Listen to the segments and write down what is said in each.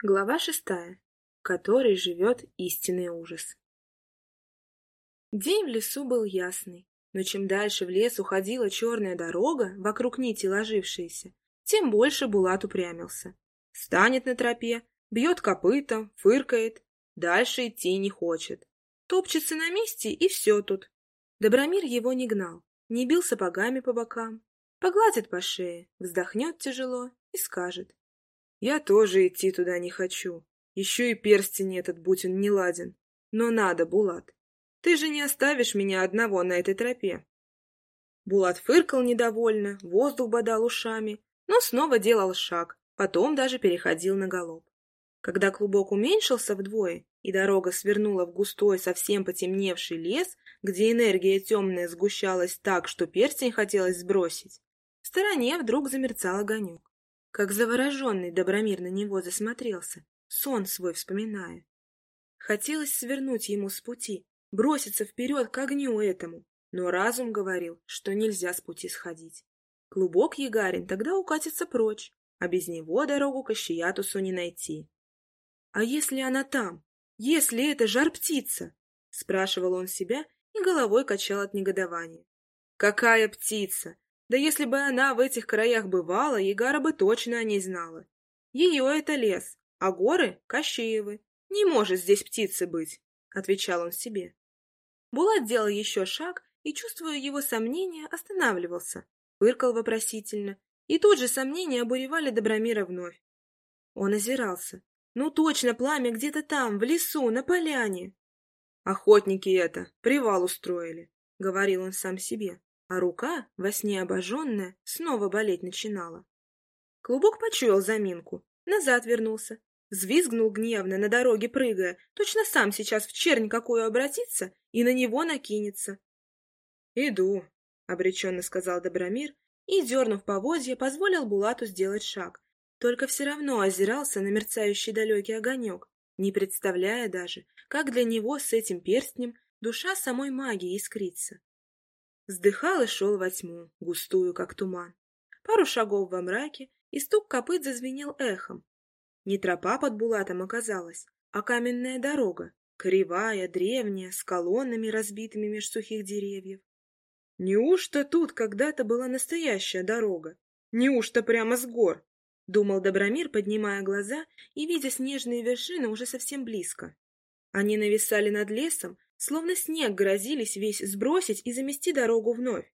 Глава шестая, в которой живет истинный ужас. День в лесу был ясный, но чем дальше в лес уходила черная дорога, вокруг нити ложившаяся, тем больше Булат упрямился. Станет на тропе, бьет копытом, фыркает, дальше идти не хочет. Топчется на месте, и все тут. Добромир его не гнал, не бил сапогами по бокам, погладит по шее, вздохнет тяжело и скажет. Я тоже идти туда не хочу. Еще и перстень этот, будь он не ладен. Но надо, Булат. Ты же не оставишь меня одного на этой тропе. Булат фыркал недовольно, воздух бодал ушами, но снова делал шаг, потом даже переходил на галоп. Когда клубок уменьшился вдвое, и дорога свернула в густой, совсем потемневший лес, где энергия темная сгущалась так, что перстень хотелось сбросить, в стороне вдруг замерцал огонек. Как завороженный Добромир на него засмотрелся, сон свой вспоминая. Хотелось свернуть ему с пути, броситься вперед к огню этому, но разум говорил, что нельзя с пути сходить. Клубок Ягарин тогда укатится прочь, а без него дорогу к Ащиятусу не найти. — А если она там? Если это жар-птица? — спрашивал он себя и головой качал от негодования. — Какая птица? Да если бы она в этих краях бывала, Егара бы точно о ней знала. Ее это лес, а горы — Кощеевы. Не может здесь птицы быть, — отвечал он себе. Булат делал еще шаг и, чувствуя его сомнения, останавливался, фыркал вопросительно, и тут же сомнения обуревали Добромира вновь. Он озирался. Ну точно, пламя где-то там, в лесу, на поляне. Охотники это, привал устроили, — говорил он сам себе а рука, во сне обожженная, снова болеть начинала. Клубок почуял заминку, назад вернулся, взвизгнул гневно, на дороге прыгая, точно сам сейчас в чернь какую обратится и на него накинется. — Иду, — обреченно сказал Добромир и, дернув поводья, позволил Булату сделать шаг, только все равно озирался на мерцающий далекий огонек, не представляя даже, как для него с этим перстнем душа самой магии искрится. Вздыхал и шел во тьму, густую, как туман. Пару шагов во мраке, и стук копыт зазвенел эхом. Не тропа под Булатом оказалась, а каменная дорога, кривая, древняя, с колоннами, разбитыми меж сухих деревьев. Неужто тут когда-то была настоящая дорога? Неужто прямо с гор? Думал Добромир, поднимая глаза и видя снежные вершины уже совсем близко. Они нависали над лесом, словно снег грозились весь сбросить и замести дорогу вновь.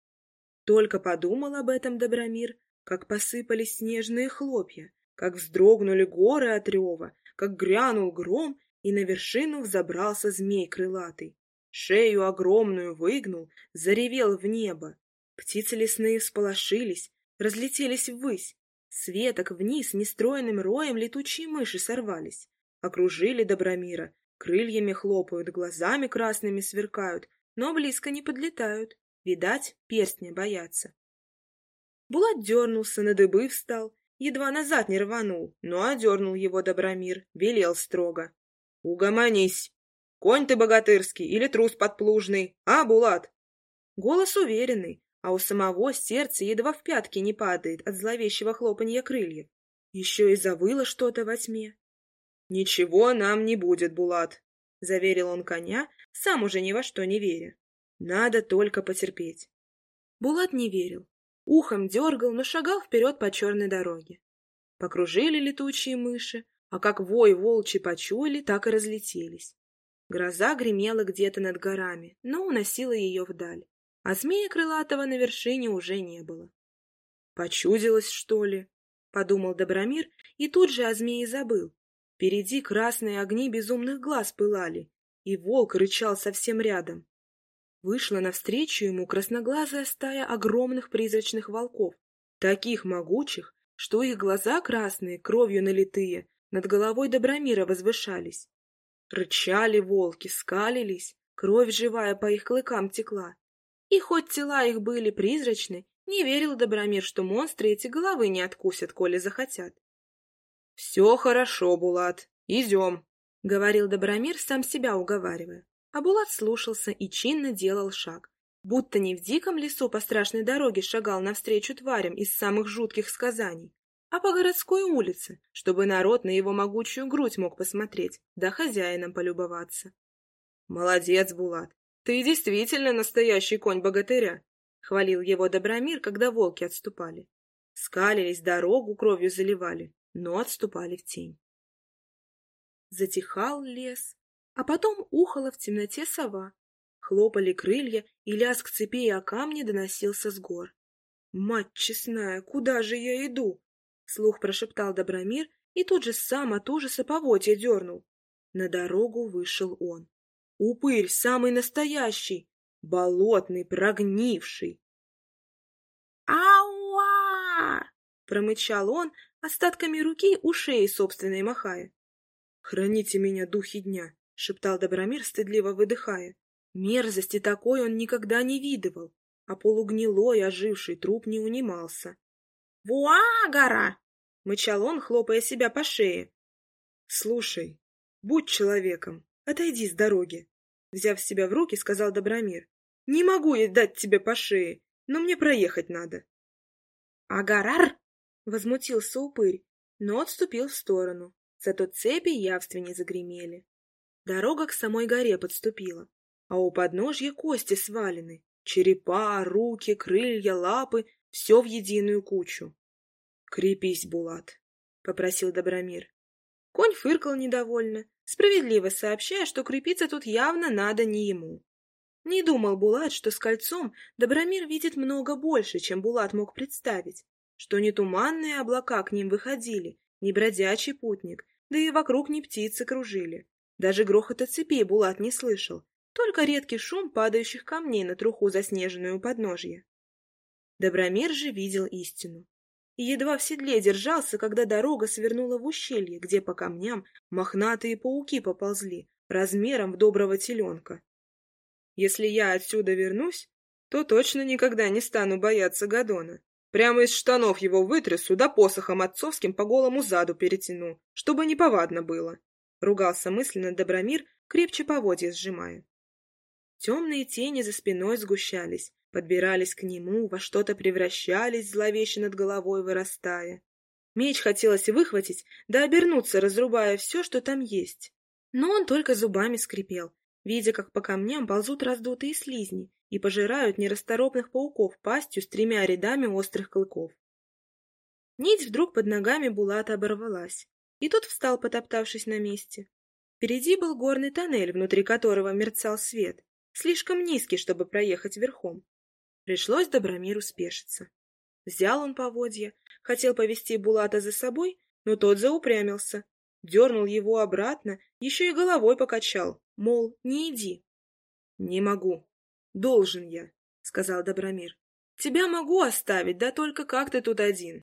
Только подумал об этом Добромир, как посыпались снежные хлопья, как вздрогнули горы от рева, как грянул гром, и на вершину взобрался змей крылатый. Шею огромную выгнул, заревел в небо. Птицы лесные всполошились, разлетелись ввысь. Светок вниз нестроенным роем летучие мыши сорвались. Окружили Добромира, Крыльями хлопают, глазами красными сверкают, но близко не подлетают. Видать, перстня боятся. Булат дернулся, на дыбы встал, едва назад не рванул, но одернул его Добромир, велел строго. — Угомонись! Конь ты богатырский или трус подплужный, а, Булат? Голос уверенный, а у самого сердце едва в пятки не падает от зловещего хлопанья крыльев. Еще и завыло что-то во тьме. «Ничего нам не будет, Булат», — заверил он коня, сам уже ни во что не веря. «Надо только потерпеть». Булат не верил. Ухом дергал, но шагал вперед по черной дороге. Покружили летучие мыши, а как вой волчи почуяли, так и разлетелись. Гроза гремела где-то над горами, но уносила ее вдаль, а змея крылатого на вершине уже не было. «Почудилось, что ли?» — подумал Добромир и тут же о змее забыл, Впереди красные огни безумных глаз пылали, и волк рычал совсем рядом. Вышла навстречу ему красноглазая стая огромных призрачных волков, таких могучих, что их глаза красные, кровью налитые, над головой Добромира возвышались. Рычали волки, скалились, кровь живая по их клыкам текла. И хоть тела их были призрачны, не верил Добромир, что монстры эти головы не откусят, коли захотят. — Все хорошо, Булат, идем, — говорил Добромир, сам себя уговаривая. А Булат слушался и чинно делал шаг, будто не в диком лесу по страшной дороге шагал навстречу тварям из самых жутких сказаний, а по городской улице, чтобы народ на его могучую грудь мог посмотреть, да хозяином полюбоваться. «Молодец, Булат! Ты действительно настоящий конь богатыря!» — хвалил его Добромир, когда волки отступали. Скалились, дорогу кровью заливали, но отступали в тень. Затихал лес, а потом ухала в темноте сова. Хлопали крылья, и лязг цепей о камни доносился с гор. «Мать честная, куда же я иду?» — слух прошептал Добромир и тут же сам от ужаса поводья дернул. На дорогу вышел он. Упырь самый настоящий, болотный, прогнивший. «Ауа!» — промычал он, остатками руки у шеи собственной махая. «Храните меня, духи дня!» — шептал Добромир, стыдливо выдыхая. Мерзости такой он никогда не видывал, а полугнилой, оживший труп не унимался. «Вуагара!» — мычал он, хлопая себя по шее. «Слушай, будь человеком, отойди с дороги!» Взяв себя в руки, сказал Добромир. «Не могу я дать тебе по шее, но мне проехать надо». «Агарар!» — возмутился упырь, но отступил в сторону, зато цепи явственнее загремели. Дорога к самой горе подступила а у подножья кости свалены. Черепа, руки, крылья, лапы — все в единую кучу. — Крепись, Булат, — попросил Добромир. Конь фыркал недовольно, справедливо сообщая, что крепиться тут явно надо не ему. Не думал Булат, что с кольцом Добромир видит много больше, чем Булат мог представить, что не туманные облака к ним выходили, не бродячий путник, да и вокруг не птицы кружили. Даже грохота цепей Булат не слышал, только редкий шум падающих камней на труху заснеженную подножье. Добромир же видел истину. И едва в седле держался, когда дорога свернула в ущелье, где по камням мохнатые пауки поползли, размером в доброго теленка. Если я отсюда вернусь, то точно никогда не стану бояться Гадона. Прямо из штанов его вытрясу, да посохом отцовским по голому заду перетяну, чтобы неповадно было. Ругался мысленно Добромир, крепче поводья сжимая. Темные тени за спиной сгущались, подбирались к нему, во что-то превращались, зловеще над головой вырастая. Меч хотелось выхватить, да обернуться, разрубая все, что там есть. Но он только зубами скрипел, видя, как по камням ползут раздутые слизни и пожирают нерасторопных пауков пастью с тремя рядами острых клыков. Нить вдруг под ногами Булата оборвалась, и тот встал, потоптавшись на месте. Впереди был горный тоннель, внутри которого мерцал свет, слишком низкий, чтобы проехать верхом. Пришлось Добромиру спешиться. Взял он поводья, хотел повести Булата за собой, но тот заупрямился, дернул его обратно, еще и головой покачал, мол, не иди. — Не могу. Должен я, — сказал Добромир. — Тебя могу оставить, да только как ты тут один.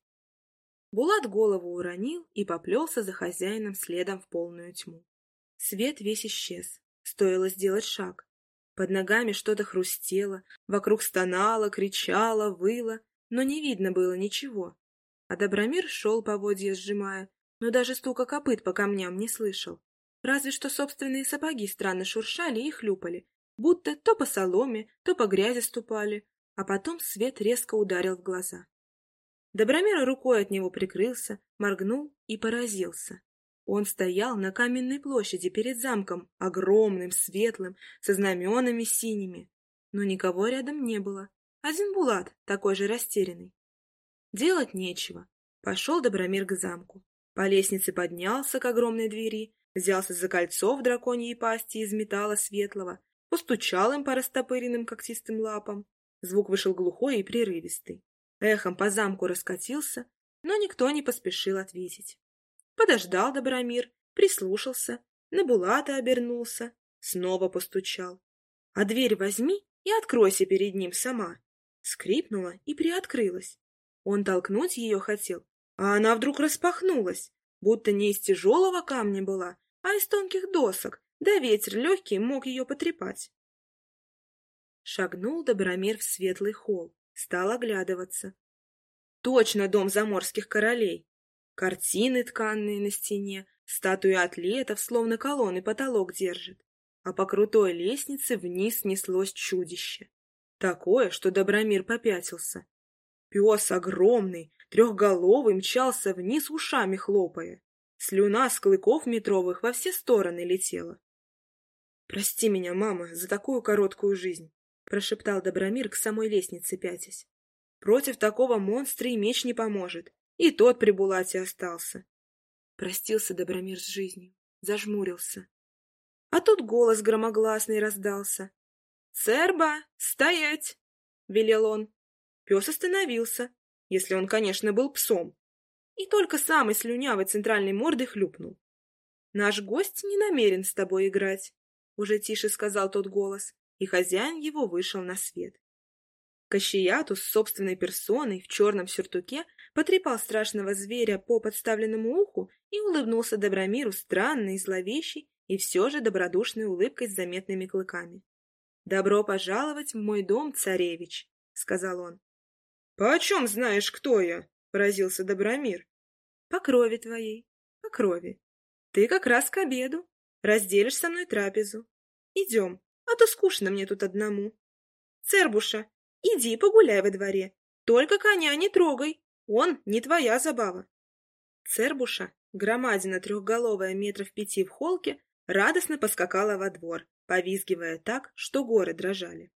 Булат голову уронил и поплелся за хозяином следом в полную тьму. Свет весь исчез, стоило сделать шаг. Под ногами что-то хрустело, вокруг стонало, кричало, выло, но не видно было ничего. А Добромир шел поводья сжимая, но даже стука копыт по камням не слышал. Разве что собственные сапоги странно шуршали и хлюпали, будто то по соломе, то по грязи ступали, а потом свет резко ударил в глаза. Добромир рукой от него прикрылся, моргнул и поразился. Он стоял на каменной площади перед замком, огромным, светлым, со знаменами синими. Но никого рядом не было. Один Булат, такой же растерянный. Делать нечего. Пошел Добромир к замку. По лестнице поднялся к огромной двери, взялся за кольцо в драконьей пасти из металла светлого, постучал им по растопыренным когтистым лапам. Звук вышел глухой и прерывистый. Эхом по замку раскатился, но никто не поспешил ответить. Подождал Добромир, прислушался, на Булата обернулся, снова постучал. А дверь возьми и откройся перед ним сама. Скрипнула и приоткрылась. Он толкнуть ее хотел, а она вдруг распахнулась, будто не из тяжелого камня была, а из тонких досок, да ветер легкий мог ее потрепать. Шагнул Добромир в светлый холл, стал оглядываться. Точно дом заморских королей. Картины тканные на стене, статуи атлетов, словно колонны потолок держит. А по крутой лестнице вниз неслось чудище. Такое, что Добромир попятился. Пес огромный, трехголовый мчался вниз ушами хлопая. Слюна с клыков метровых во все стороны летела. «Прости меня, мама, за такую короткую жизнь», — прошептал Добромир к самой лестнице пятясь. «Против такого монстра и меч не поможет, и тот при Булате остался». Простился Добромир с жизнью, зажмурился. А тут голос громогласный раздался. «Церба, стоять!» — велел он. Пес остановился, если он, конечно, был псом. И только самый слюнявый центральной мордой хлюпнул. «Наш гость не намерен с тобой играть», — уже тише сказал тот голос, и хозяин его вышел на свет. Кащеяту с собственной персоной в черном сюртуке потрепал страшного зверя по подставленному уху и улыбнулся Добромиру странной, зловещей и все же добродушной улыбкой с заметными клыками. «Добро пожаловать в мой дом, царевич», — сказал он. «Почем знаешь, кто я?» — поразился Добромир. «По крови твоей, по крови. Ты как раз к обеду. Разделишь со мной трапезу. Идем, а то скучно мне тут одному. Цербуша, иди погуляй во дворе. Только коня не трогай, он не твоя забава». Цербуша, громадина трехголовая метров пяти в холке, радостно поскакала во двор, повизгивая так, что горы дрожали.